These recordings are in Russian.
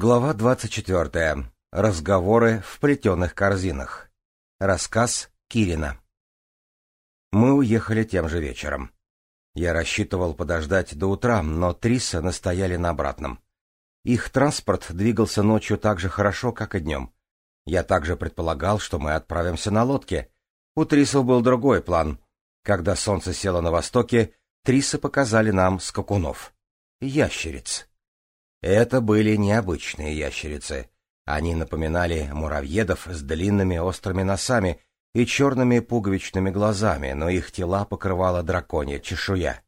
Глава 24. Разговоры в плетеных корзинах. Рассказ Кирина. Мы уехали тем же вечером. Я рассчитывал подождать до утра, но Триса настояли на обратном. Их транспорт двигался ночью так же хорошо, как и днем. Я также предполагал, что мы отправимся на лодке. У Трисов был другой план. Когда солнце село на востоке, Трисы показали нам скакунов. Ящериц. Это были необычные ящерицы. Они напоминали муравьедов с длинными острыми носами и черными пуговичными глазами, но их тела покрывала драконья чешуя.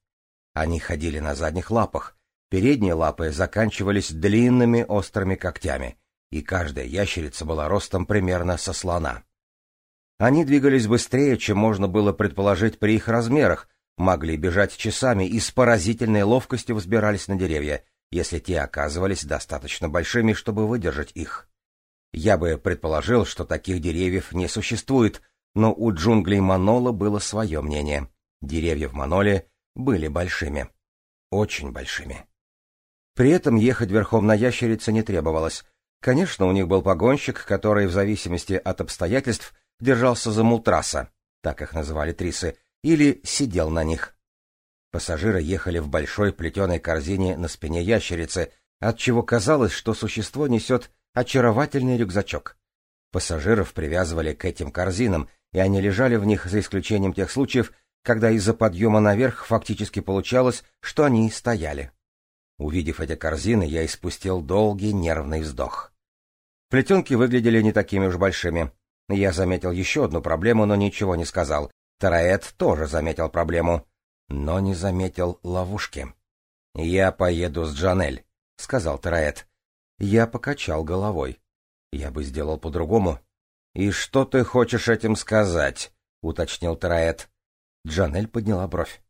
Они ходили на задних лапах, передние лапы заканчивались длинными острыми когтями, и каждая ящерица была ростом примерно со слона. Они двигались быстрее, чем можно было предположить при их размерах, могли бежать часами и с поразительной ловкостью взбирались на деревья, если те оказывались достаточно большими, чтобы выдержать их. Я бы предположил, что таких деревьев не существует, но у джунглей Манола было свое мнение. Деревья в Маноле были большими. Очень большими. При этом ехать верхом на ящерице не требовалось. Конечно, у них был погонщик, который в зависимости от обстоятельств держался за мултраса, так их называли трисы, или сидел на них. Пассажиры ехали в большой плетеной корзине на спине ящерицы, отчего казалось, что существо несет очаровательный рюкзачок. Пассажиров привязывали к этим корзинам, и они лежали в них за исключением тех случаев, когда из-за подъема наверх фактически получалось, что они стояли. Увидев эти корзины, я испустил долгий нервный вздох. Плетенки выглядели не такими уж большими. Я заметил еще одну проблему, но ничего не сказал. Тараэт тоже заметил проблему но не заметил ловушки. «Я поеду с Джанель», — сказал Тараэт. Я покачал головой. Я бы сделал по-другому. «И что ты хочешь этим сказать?» — уточнил Тараэт. Джанель подняла бровь.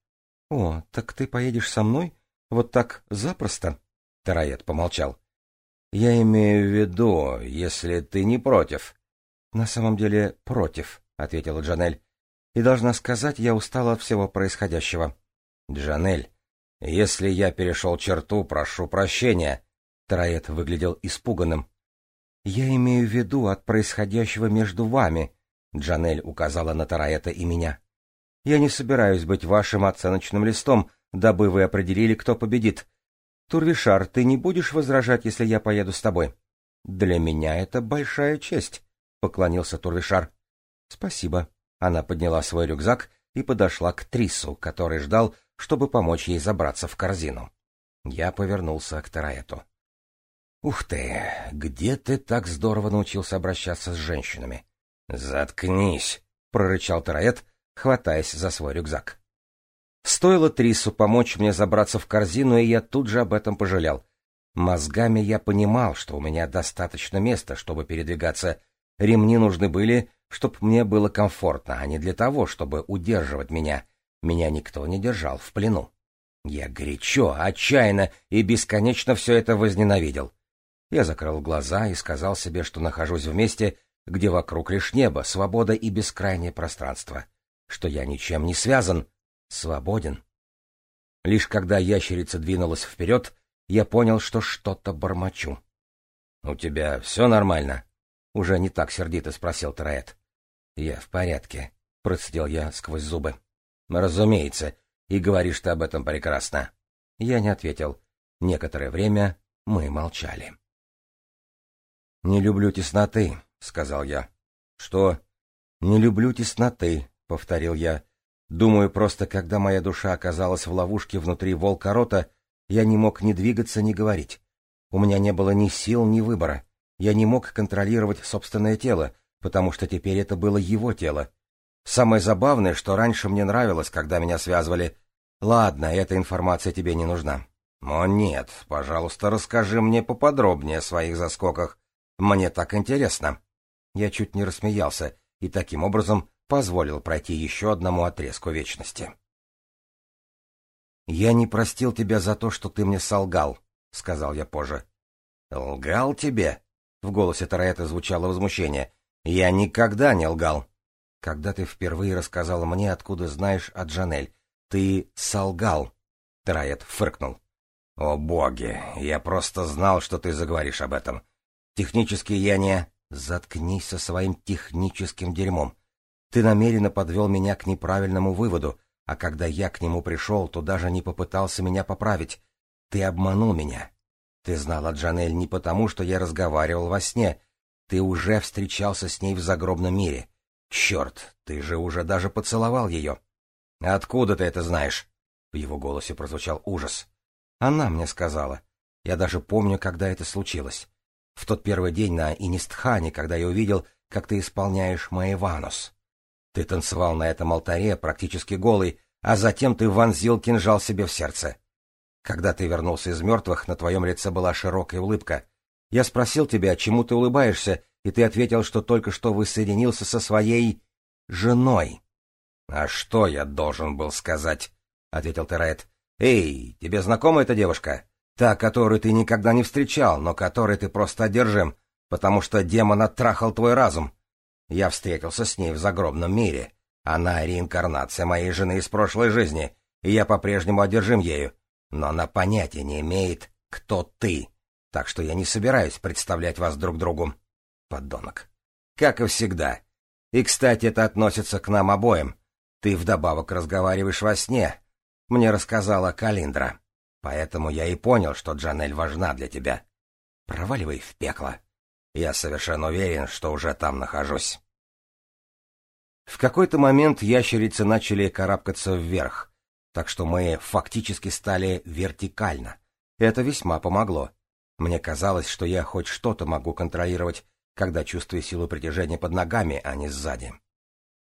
«О, так ты поедешь со мной? Вот так запросто?» Тараэт помолчал. «Я имею в виду, если ты не против». «На самом деле против», — ответила Джанель и должна сказать, я устала от всего происходящего. Джанель, если я перешел черту, прошу прощения. Тараэт выглядел испуганным. Я имею в виду от происходящего между вами, Джанель указала на Тараэта и меня. Я не собираюсь быть вашим оценочным листом, дабы вы определили, кто победит. Турвишар, ты не будешь возражать, если я поеду с тобой? Для меня это большая честь, поклонился Турвишар. Спасибо, она подняла свой рюкзак и подошла к Трису, который ждал, чтобы помочь ей забраться в корзину. Я повернулся к Тараэту. «Ух ты! Где ты так здорово научился обращаться с женщинами?» «Заткнись!» — прорычал Тараэт, хватаясь за свой рюкзак. Стоило Трису помочь мне забраться в корзину, и я тут же об этом пожалел. Мозгами я понимал, что у меня достаточно места, чтобы передвигаться. Ремни нужны были чтобы мне было комфортно, а не для того, чтобы удерживать меня. Меня никто не держал в плену. Я горячо, отчаянно и бесконечно все это возненавидел. Я закрыл глаза и сказал себе, что нахожусь в месте, где вокруг лишь небо, свобода и бескрайнее пространство, что я ничем не связан, свободен. Лишь когда ящерица двинулась вперед, я понял, что что-то бормочу. — У тебя все нормально? — уже не так сердито спросил Тараэт. Я в порядке, процедил я сквозь зубы. Разумеется, и говоришь ты об этом прекрасно. Я не ответил. Некоторое время мы молчали. Не люблю тесноты, сказал я. Что? Не люблю тесноты, повторил я. Думаю, просто когда моя душа оказалась в ловушке внутри волка-рота, я не мог ни двигаться, ни говорить. У меня не было ни сил, ни выбора. Я не мог контролировать собственное тело, потому что теперь это было его тело. Самое забавное, что раньше мне нравилось, когда меня связывали. Ладно, эта информация тебе не нужна. Но нет, пожалуйста, расскажи мне поподробнее о своих заскоках. Мне так интересно. Я чуть не рассмеялся и таким образом позволил пройти еще одному отрезку вечности. «Я не простил тебя за то, что ты мне солгал», — сказал я позже. «Лгал тебе?» — в голосе Тараэта звучало возмущение. Я никогда не лгал. Когда ты впервые рассказал мне, откуда знаешь о Джанель, ты солгал. Трайет фыркнул. О боги, я просто знал, что ты заговоришь об этом. Технически я не... Заткнись со своим техническим дерьмом. Ты намеренно подвел меня к неправильному выводу, а когда я к нему пришел, то даже не попытался меня поправить. Ты обманул меня. Ты знал о Джанель не потому, что я разговаривал во сне, ты уже встречался с ней в загробном мире. Черт, ты же уже даже поцеловал ее. Откуда ты это знаешь? В его голосе прозвучал ужас. Она мне сказала. Я даже помню, когда это случилось. В тот первый день на Инистхане, когда я увидел, как ты исполняешь Маеванус. Ты танцевал на этом алтаре, практически голый, а затем ты вонзил кинжал себе в сердце. Когда ты вернулся из мертвых, на твоем лице была широкая улыбка, я спросил тебя, чему ты улыбаешься, и ты ответил, что только что воссоединился со своей... женой. — А что я должен был сказать? — ответил Терет. — Эй, тебе знакома эта девушка? Та, которую ты никогда не встречал, но которой ты просто одержим, потому что демон оттрахал твой разум. Я встретился с ней в загробном мире. Она реинкарнация моей жены из прошлой жизни, и я по-прежнему одержим ею. Но она понятия не имеет, кто ты так что я не собираюсь представлять вас друг другу. Подонок. Как и всегда. И, кстати, это относится к нам обоим. Ты вдобавок разговариваешь во сне. Мне рассказала Калиндра. Поэтому я и понял, что Джанель важна для тебя. Проваливай в пекло. Я совершенно уверен, что уже там нахожусь. В какой-то момент ящерицы начали карабкаться вверх, так что мы фактически стали вертикально. Это весьма помогло. Мне казалось, что я хоть что-то могу контролировать, когда чувствую силу притяжения под ногами, а не сзади.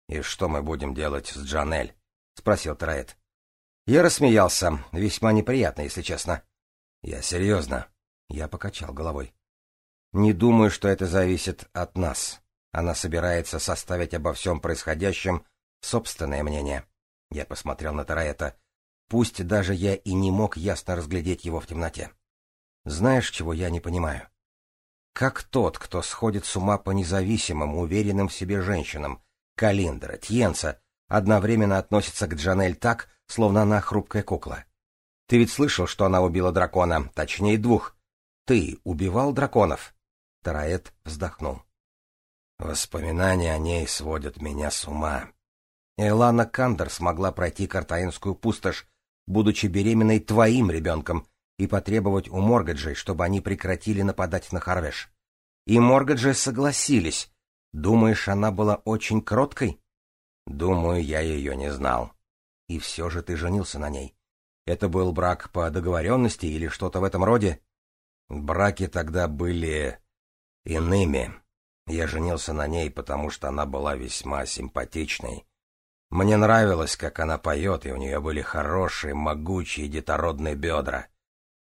«И что мы будем делать с Джанель?» — спросил Траэт. Я рассмеялся, весьма неприятно, если честно. «Я серьезно», — я покачал головой. «Не думаю, что это зависит от нас. Она собирается составить обо всем происходящем собственное мнение». Я посмотрел на Тараэта. Пусть даже я и не мог ясно разглядеть его в темноте. Знаешь, чего я не понимаю? Как тот, кто сходит с ума по независимым, уверенным в себе женщинам, Калиндра, Тьенца, одновременно относится к Джанель так, словно она хрупкая кукла. Ты ведь слышал, что она убила дракона, точнее двух. Ты убивал драконов? Тараэт вздохнул. Воспоминания о ней сводят меня с ума. Элана Кандер смогла пройти картаинскую пустошь, будучи беременной твоим ребенком, и потребовать у Моргаджей, чтобы они прекратили нападать на Харвеш. И Моргаджи согласились. Думаешь, она была очень кроткой? Думаю, я ее не знал. И все же ты женился на ней. Это был брак по договоренности или что-то в этом роде? Браки тогда были иными. Я женился на ней, потому что она была весьма симпатичной. Мне нравилось, как она поет, и у нее были хорошие, могучие, детородные бедра.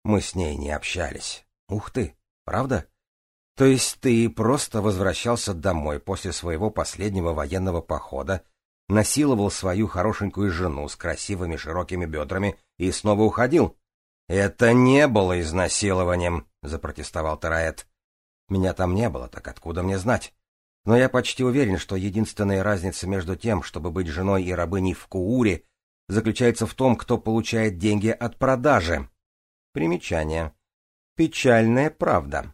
Мы с ней не общались. Ух ты, правда? То есть ты просто возвращался домой после своего последнего военного похода, насиловал свою хорошенькую жену с красивыми широкими бедрами и снова уходил? Это не было изнасилованием, запротестовал Тараэт. Меня там не было, так откуда мне знать? Но я почти уверен, что единственная разница между тем, чтобы быть женой и рабыней в Кууре, заключается в том, кто получает деньги от продажи. Примечание. Печальная правда.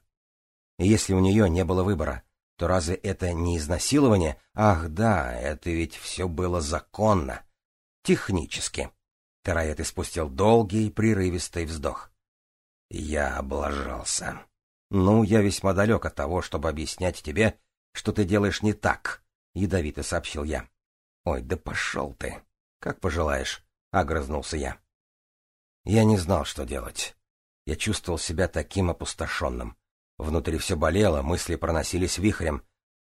Если у нее не было выбора, то разве это не изнасилование? Ах да, это ведь все было законно. Технически. Тараэт испустил долгий, прерывистый вздох. Я облажался. Ну, я весьма далек от того, чтобы объяснять тебе, что ты делаешь не так, — ядовито сообщил я. Ой, да пошел ты. Как пожелаешь, — огрызнулся я. Я не знал, что делать. Я чувствовал себя таким опустошенным. Внутри все болело, мысли проносились вихрем.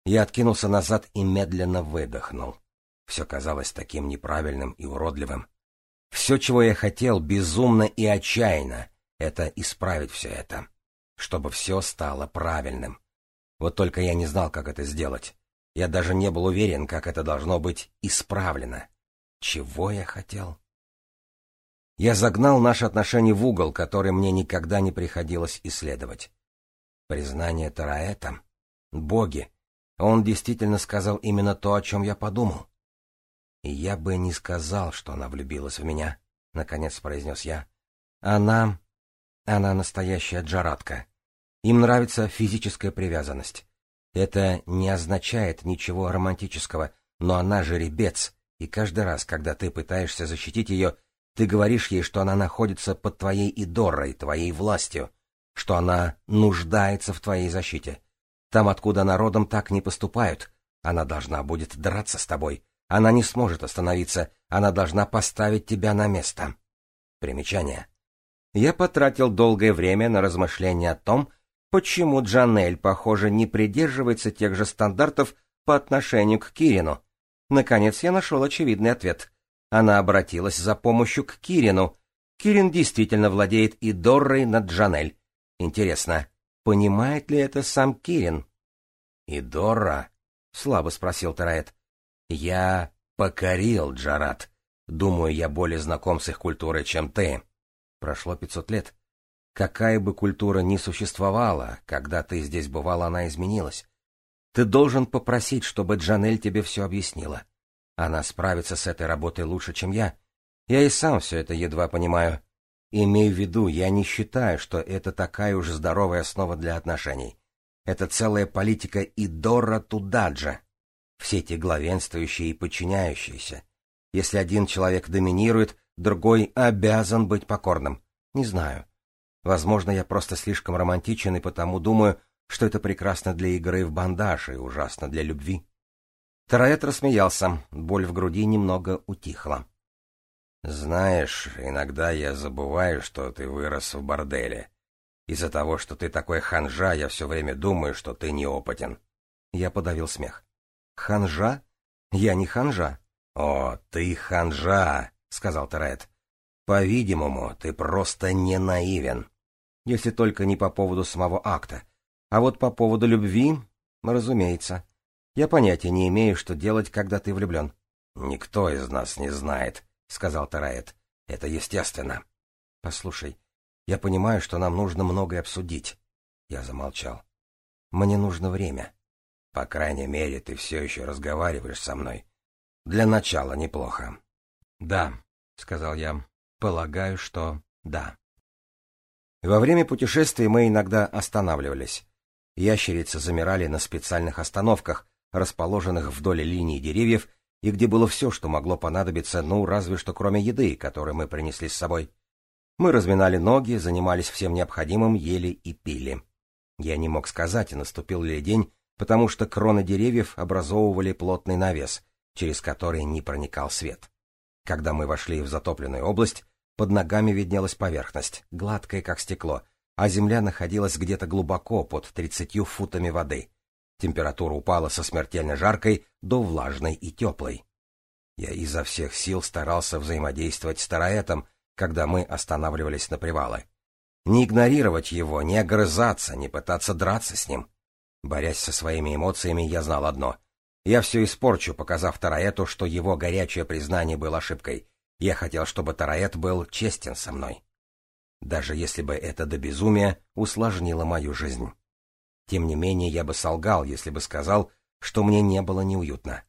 Я откинулся назад и медленно выдохнул. Все казалось таким неправильным и уродливым. Все, чего я хотел, безумно и отчаянно, это исправить все это. Чтобы все стало правильным. Вот только я не знал, как это сделать. Я даже не был уверен, как это должно быть исправлено. Чего я хотел? я загнал наши отношения в угол, который мне никогда не приходилось исследовать. Признание Тараэта. Боги. Он действительно сказал именно то, о чем я подумал. И я бы не сказал, что она влюбилась в меня, — наконец произнес я. Она... она настоящая джарадка. Им нравится физическая привязанность. Это не означает ничего романтического, но она жеребец, и каждый раз, когда ты пытаешься защитить ее, — ты говоришь ей, что она находится под твоей идорой, твоей властью, что она нуждается в твоей защите. Там, откуда народом так не поступают, она должна будет драться с тобой. Она не сможет остановиться, она должна поставить тебя на место. Примечание. Я потратил долгое время на размышления о том, почему Джанель, похоже, не придерживается тех же стандартов по отношению к Кирину. Наконец я нашел очевидный ответ — она обратилась за помощью к Кирину. Кирин действительно владеет и Доррой над Джанель. Интересно, понимает ли это сам Кирин? — И Дорра? — слабо спросил Тараэт. — Я покорил Джарат. Думаю, я более знаком с их культурой, чем ты. Прошло пятьсот лет. Какая бы культура ни существовала, когда ты здесь бывал, она изменилась. Ты должен попросить, чтобы Джанель тебе все объяснила. Она справится с этой работой лучше, чем я. Я и сам все это едва понимаю. Имею в виду, я не считаю, что это такая уж здоровая основа для отношений. Это целая политика Идора Тудаджа. Все эти главенствующие и подчиняющиеся. Если один человек доминирует, другой обязан быть покорным. Не знаю. Возможно, я просто слишком романтичен и потому думаю, что это прекрасно для игры в бандаж и ужасно для любви. Тараэт рассмеялся, боль в груди немного утихла. «Знаешь, иногда я забываю, что ты вырос в борделе. Из-за того, что ты такой ханжа, я все время думаю, что ты неопытен». Я подавил смех. «Ханжа? Я не ханжа». «О, ты ханжа!» — сказал Тараэт. «По-видимому, ты просто не наивен. Если только не по поводу самого акта. А вот по поводу любви, разумеется». Я понятия не имею, что делать, когда ты влюблен. Никто из нас не знает, сказал Тараэт. Это естественно. Послушай, я понимаю, что нам нужно многое обсудить. Я замолчал. Мне нужно время. По крайней мере, ты все еще разговариваешь со мной. Для начала неплохо. Да, сказал я. Полагаю, что да. Во время путешествий мы иногда останавливались. Ящерицы замирали на специальных остановках, расположенных вдоль линии деревьев и где было все, что могло понадобиться, ну, разве что кроме еды, которую мы принесли с собой. Мы разминали ноги, занимались всем необходимым, ели и пили. Я не мог сказать, наступил ли день, потому что кроны деревьев образовывали плотный навес, через который не проникал свет. Когда мы вошли в затопленную область, под ногами виднелась поверхность, гладкая как стекло, а земля находилась где-то глубоко под тридцатью футами воды. Температура упала со смертельно жаркой до влажной и теплой. Я изо всех сил старался взаимодействовать с тараэтом, когда мы останавливались на привалы. Не игнорировать его, не огрызаться, не пытаться драться с ним. Борясь со своими эмоциями, я знал одно. Я все испорчу, показав Тараэту, что его горячее признание было ошибкой. Я хотел, чтобы Тараэт был честен со мной. Даже если бы это до безумия усложнило мою жизнь. Тем не менее, я бы солгал, если бы сказал, что мне не было неуютно.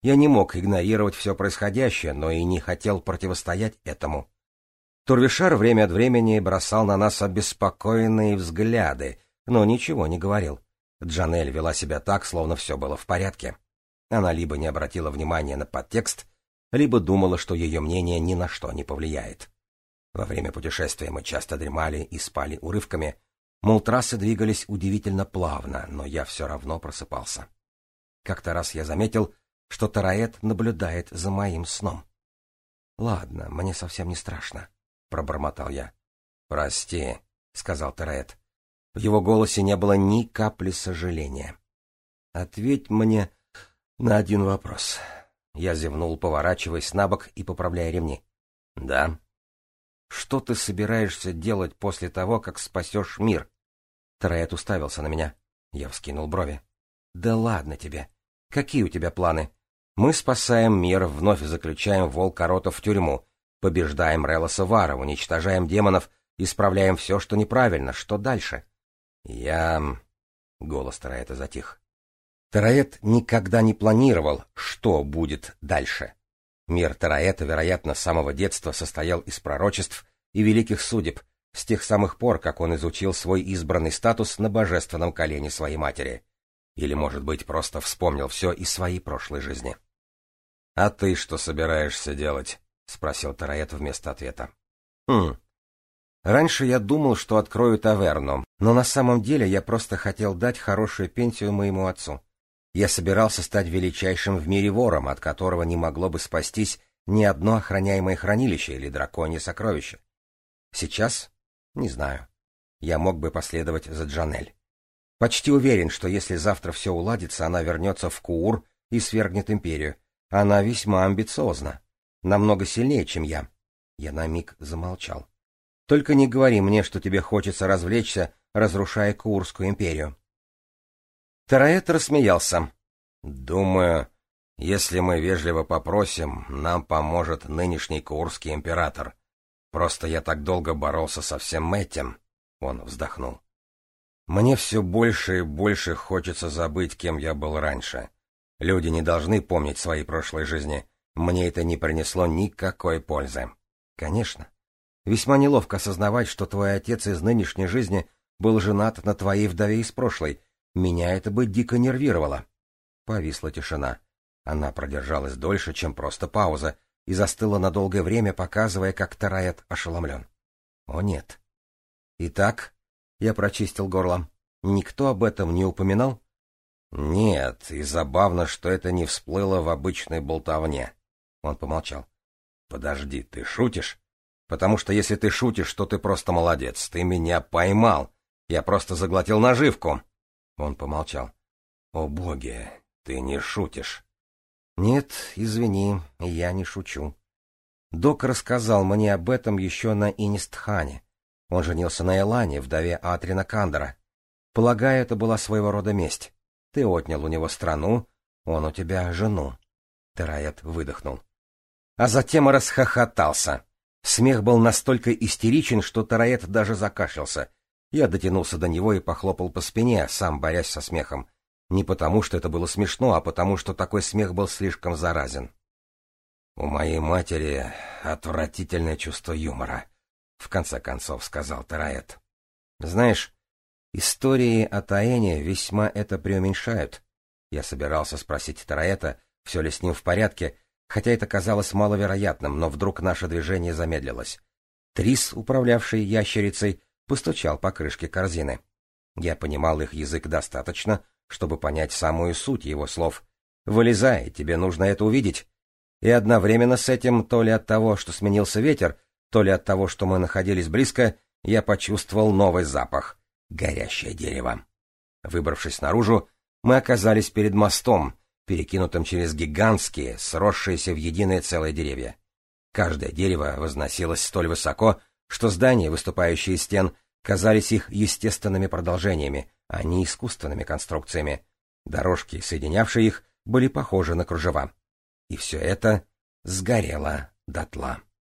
Я не мог игнорировать все происходящее, но и не хотел противостоять этому. Турвишар время от времени бросал на нас обеспокоенные взгляды, но ничего не говорил. Джанель вела себя так, словно все было в порядке. Она либо не обратила внимания на подтекст, либо думала, что ее мнение ни на что не повлияет. Во время путешествия мы часто дремали и спали урывками — Мол, трассы двигались удивительно плавно, но я все равно просыпался. Как-то раз я заметил, что Тараэт наблюдает за моим сном. «Ладно, мне совсем не страшно», — пробормотал я. «Прости», — сказал Тараэт. В его голосе не было ни капли сожаления. «Ответь мне на один вопрос». Я зевнул, поворачиваясь на бок и поправляя ремни. «Да». «Что ты собираешься делать после того, как спасешь мир?» Трейд уставился на меня. Я вскинул брови. «Да ладно тебе! Какие у тебя планы? Мы спасаем мир, вновь заключаем волкоротов в тюрьму, побеждаем Релоса Вара, уничтожаем демонов, исправляем все, что неправильно. Что дальше?» «Я...» — голос Тараэта затих. Тараэт никогда не планировал, что будет дальше. Мир Тараэта, вероятно, с самого детства состоял из пророчеств и великих судеб, с тех самых пор, как он изучил свой избранный статус на божественном колене своей матери. Или, может быть, просто вспомнил все из своей прошлой жизни. — А ты что собираешься делать? — спросил Тараэт вместо ответа. — Хм. Раньше я думал, что открою таверну, но на самом деле я просто хотел дать хорошую пенсию моему отцу. Я собирался стать величайшим в мире вором, от которого не могло бы спастись ни одно охраняемое хранилище или драконье сокровище. Сейчас не знаю. Я мог бы последовать за Джанель. Почти уверен, что если завтра все уладится, она вернется в Куур и свергнет империю. Она весьма амбициозна. Намного сильнее, чем я. Я на миг замолчал. Только не говори мне, что тебе хочется развлечься, разрушая куурскую империю. Тараэт рассмеялся. Думаю, если мы вежливо попросим, нам поможет нынешний куурский император. Просто я так долго боролся со всем этим, он вздохнул. Мне все больше и больше хочется забыть, кем я был раньше. Люди не должны помнить свои прошлой жизни. Мне это не принесло никакой пользы. Конечно. Весьма неловко осознавать, что твой отец из нынешней жизни был женат на твоей вдове из прошлой. Меня это бы дико нервировало. Повисла тишина. Она продержалась дольше, чем просто пауза, и застыла на долгое время, показывая, как Тарает ошеломлен. О нет. Итак, я прочистил горло. Никто об этом не упоминал? Нет, и забавно, что это не всплыло в обычной болтовне. Он помолчал. Подожди, ты шутишь? Потому что если ты шутишь, то ты просто молодец. Ты меня поймал. Я просто заглотил наживку. Он помолчал. О боги, ты не шутишь. Нет, извини, я не шучу. Док рассказал мне об этом еще на Инистхане. Он женился на Элане, вдове Атрина Кандера. Полагаю, это была своего рода месть. Ты отнял у него страну, он у тебя жену. Терает выдохнул. А затем расхохотался. Смех был настолько истеричен, что Тараэт даже закашлялся. Я дотянулся до него и похлопал по спине, сам борясь со смехом. Не потому, что это было смешно, а потому, что такой смех был слишком заразен. «У моей матери отвратительное чувство юмора», — в конце концов сказал Тараэт. «Знаешь, истории о Таэне весьма это преуменьшают». Я собирался спросить Тараэта, все ли с ним в порядке, хотя это казалось маловероятным, но вдруг наше движение замедлилось. Трис, управлявший ящерицей, постучал по крышке корзины. Я понимал их язык достаточно, чтобы понять самую суть его слов. «Вылезай, тебе нужно это увидеть». И одновременно с этим, то ли от того, что сменился ветер, то ли от того, что мы находились близко, я почувствовал новый запах — горящее дерево. Выбравшись наружу, мы оказались перед мостом, перекинутым через гигантские, сросшиеся в единое целое деревья. Каждое дерево возносилось столь высоко, что здания, выступающие из стен, казались их естественными продолжениями, а не искусственными конструкциями. Дорожки, соединявшие их, были похожи на кружева. И все это сгорело дотла.